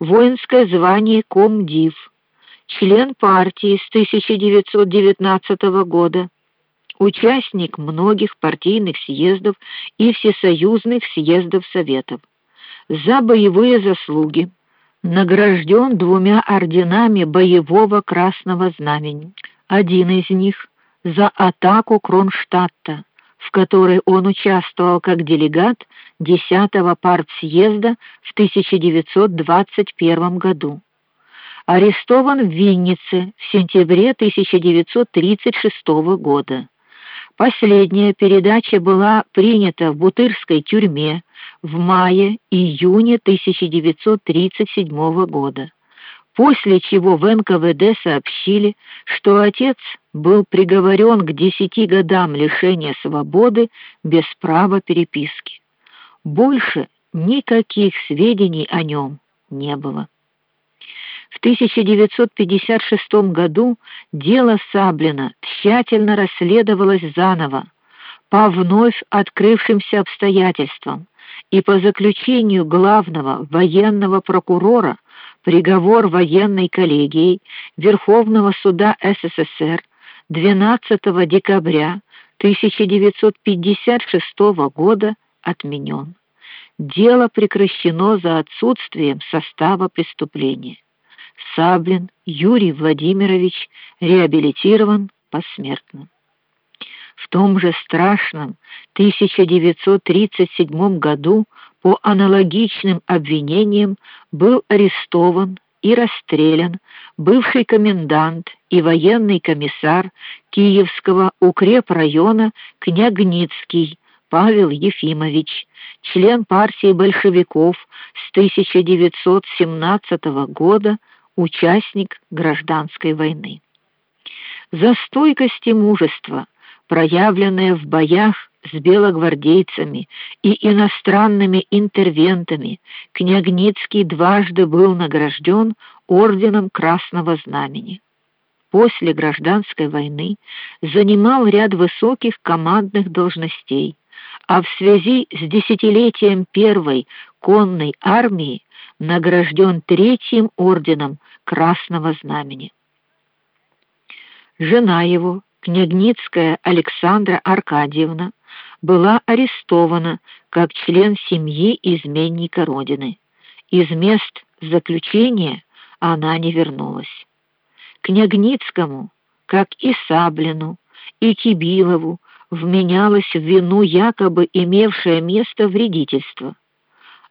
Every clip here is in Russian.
воинское звание комдив, член партии с 1919 года, участник многих партийных съездов и всесоюзных съездов советов. За боевые заслуги награжден двумя орденами боевого красного знамени. Один из них за атаку Кронштадта, в которой он участвовал как делегат 10-го партсъезда в 1921 году. Арестован в Виннице в сентябре 1936 года. Последняя передача была принята в Бутырской тюрьме в мае-июне 1937 года. После чего в НКВД сообщили, что отец был приговорен к десяти годам лишения свободы без права переписки. Больше никаких сведений о нем не было. В 1956 году дело Саблина тщательно расследовалось заново по вновь открывшимся обстоятельствам, и по заключению главного военного прокурора приговор военной коллегией Верховного суда СССР 12 декабря 1956 года отменен. Дело прекращено за отсутствием состава преступления. Саблин Юрий Владимирович реабилитирован посмертно. В том же страшном 1937 году по аналогичным обвинениям был арестован и расстрелян бывший комендант и военный комиссар Киевского укрепрайона Княгницкий Павел Ефимович, член партии большевиков с 1917 года участник гражданской войны. За стойкость и мужество, проявленное в боях с белогвардейцами и иностранными интервентами, Княгницкий дважды был награжден орденом Красного Знамени. После гражданской войны занимал ряд высоких командных должностей, а в связи с десятилетием первой конной армии награжден третьим орденом Красного Знамени. Жена его, княгницкая Александра Аркадьевна, была арестована как член семьи изменника родины. Из мест заключения она не вернулась. Княгницкому, как и Саблину, и Кибилову вменялось в вину якобы имевшее место вредительство.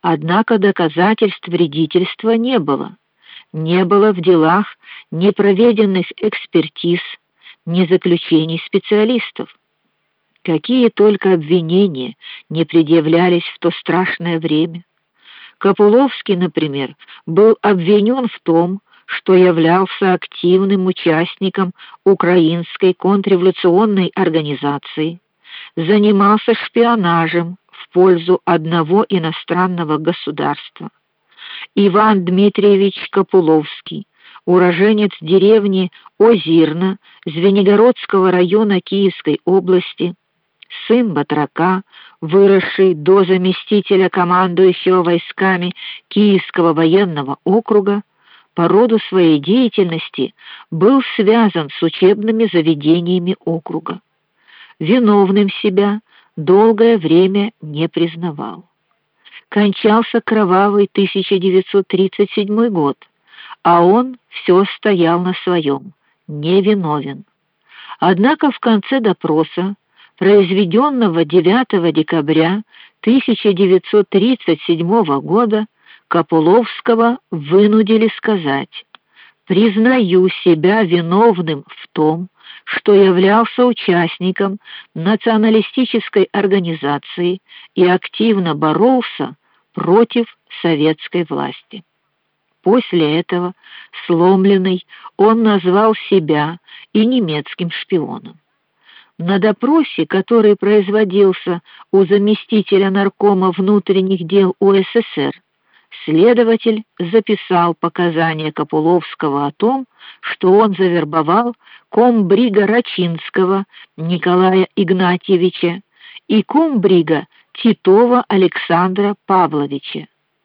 Однако доказательств вредительства не было. Не было в делах ни проведенных экспертиз, ни заключений специалистов. Какие только обвинения не предъявлялись в то страшное время. Копуловский, например, был обвинен в том, что являлся активным участником украинской контрреволюционной организации, занимался шпионажем в пользу одного иностранного государства. Иван Дмитриевич Копуловский, уроженец деревни Озирна Звенигородского района Киевской области, сын батрака, выросший до заместителя командующего войсками Киевского военного округа, по роду своей деятельности был связан с учебными заведениями округа. Виновным себя долгое время не признавал. Кончался кровавый 1937 год, а он все стоял на своем, невиновен. Однако в конце допроса произведенного 9 декабря 1937 года Копуловского вынудили сказать: "Признаю себя виновным в том, что являлся участником националистической организации и активно боролся против советской власти". После этого, сломленный, он назвал себя и немецким шпионом. На допросе, который производился у заместителя наркома внутренних дел УССР, следователь записал показания Копуловского о том, что он завербовал комбрига Рачинского Николая Игнатьевича и комбрига Титова Александра Павловича